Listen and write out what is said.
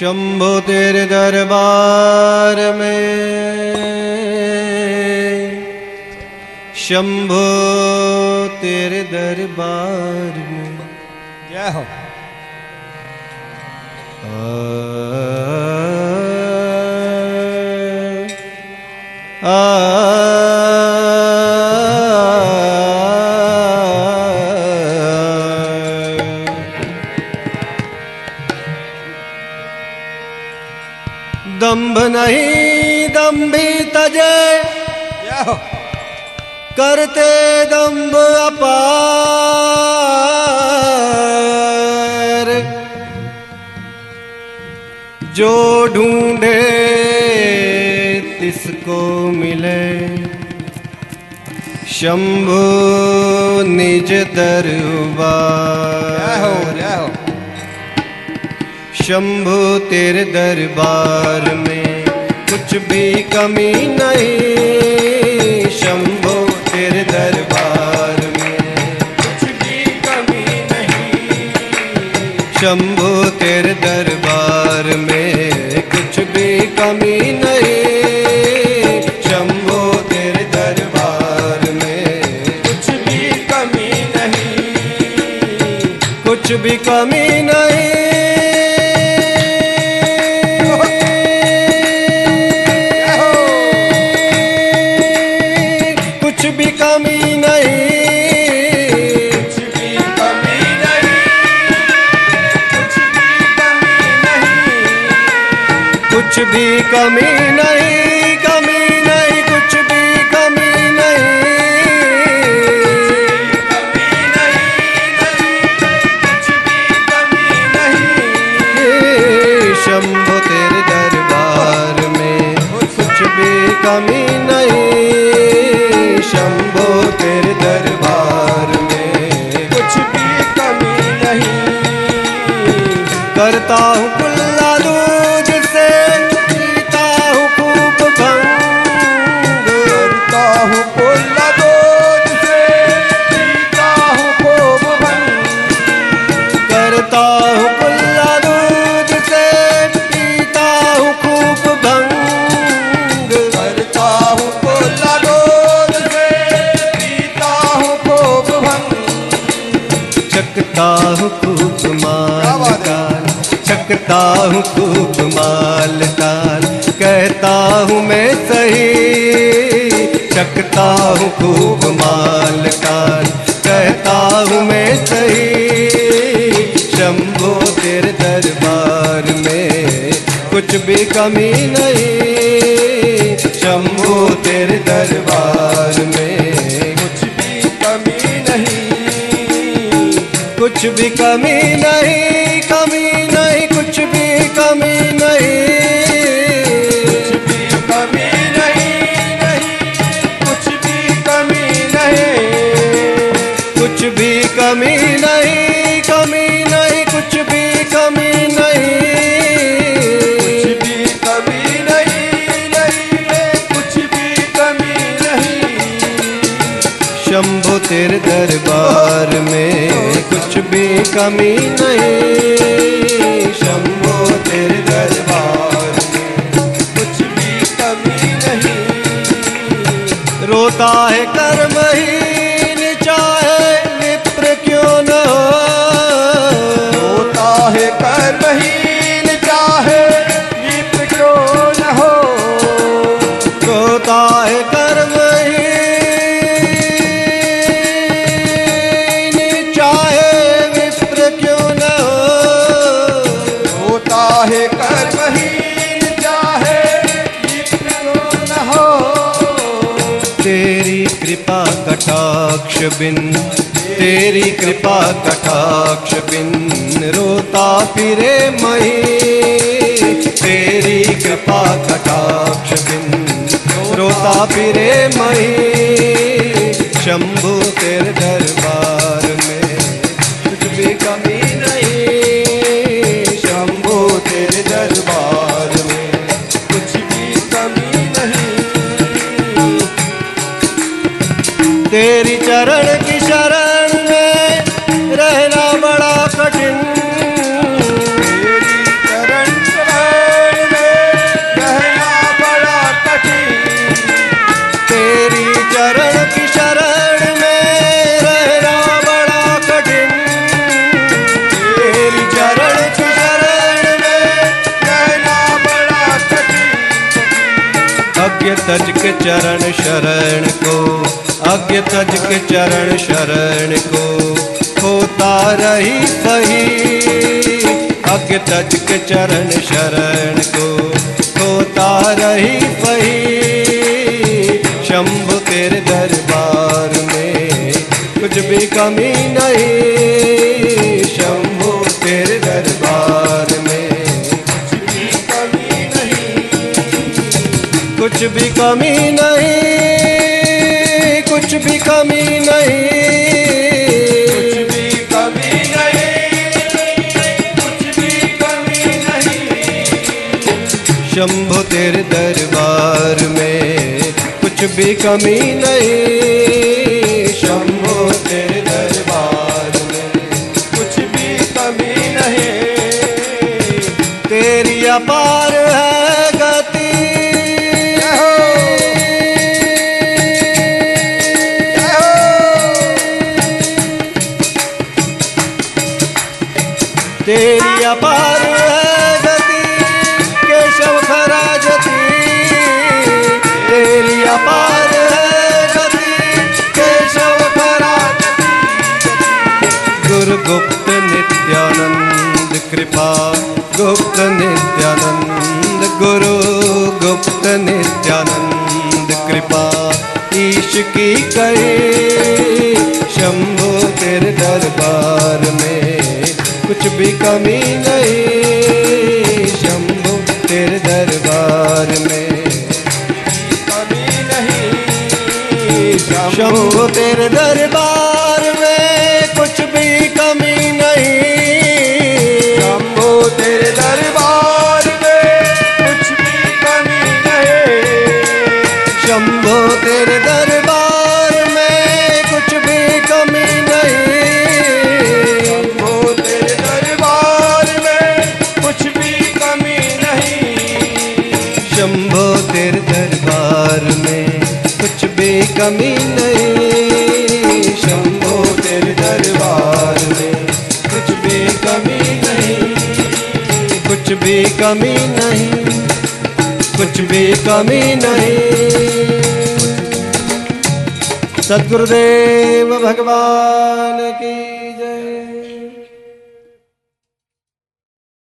शंभो तेरे दरबार में। शंभो तेरे दरबार में। जय हो। आ, दंभ नहीं दम्भी तजे। करते दम्भ अपार। जो ढूंढे तिसको मिले। शंभु निज दरबार। शंभु तेरे दरबार में कुछ भी कमी नहीं। शंभु तेरे दरबार में कुछ भी कमी नहीं। शंभु तेरे दरबार में कुछ भी कमी नहीं। दरबार में कुछ भी कमी नहीं। कुछ भी कमी कुछ भी कमी नहीं कमी नहीं, कुछ भी कमी नहीं। कमी नहीं नहीं कुछ भी कमी नहीं हे तेरे दरबार में कुछ भी कमी नहीं। शंभो, तेरे दरबार में कुछ भी कमी नहीं। करता हूँ कुल्ला दूज चकता हूँ खूब माल काल कहता हूँ, मैं सही। चकता हूँ खूब माल काल कहता हूँ, मैं सही। शंभो तेरे दरबार में कुछ भी कमी नहीं। शंभो तेरे दरबार में कुछ भी कमी नहीं। कुछ भी कमी नहीं। भी कमी नहीं शंभो तेरे दरबार कुछ भी कमी नहीं। रोता है कर्महीन होता है कर्महीन चाहे न हो, तेरी कृपा कटाक्ष बिन, तेरी कृपा कटाक्ष बिन, रोता फिरे मही तेरी कृपा कटाक्ष बिन, रोता फिरे मही शंभु तज के चरण शरण को आज्ञ तज के चरण शरण को। होता रही सही आज्ञ तज के चरण शरण को। होता रही सही, शंभु तेरे दरबार में कुछ भी कमी नहीं। कुछ भी कमी नहीं कुछ भी कमी नहीं। कुछ भी कमी नहीं कमी नहीं। शंभु तेरे दरबार में कुछ भी कमी नहीं। शंभु तेरे दरबार में कुछ भी कमी नहीं। तेरी अपार भी कमी नहीं शंभु तेरे दरबार में। कमी नहीं शंभु तेरे दरबार भी कमी नहीं कुछ भी कमी नहीं। सदगुरुदेव भगवान की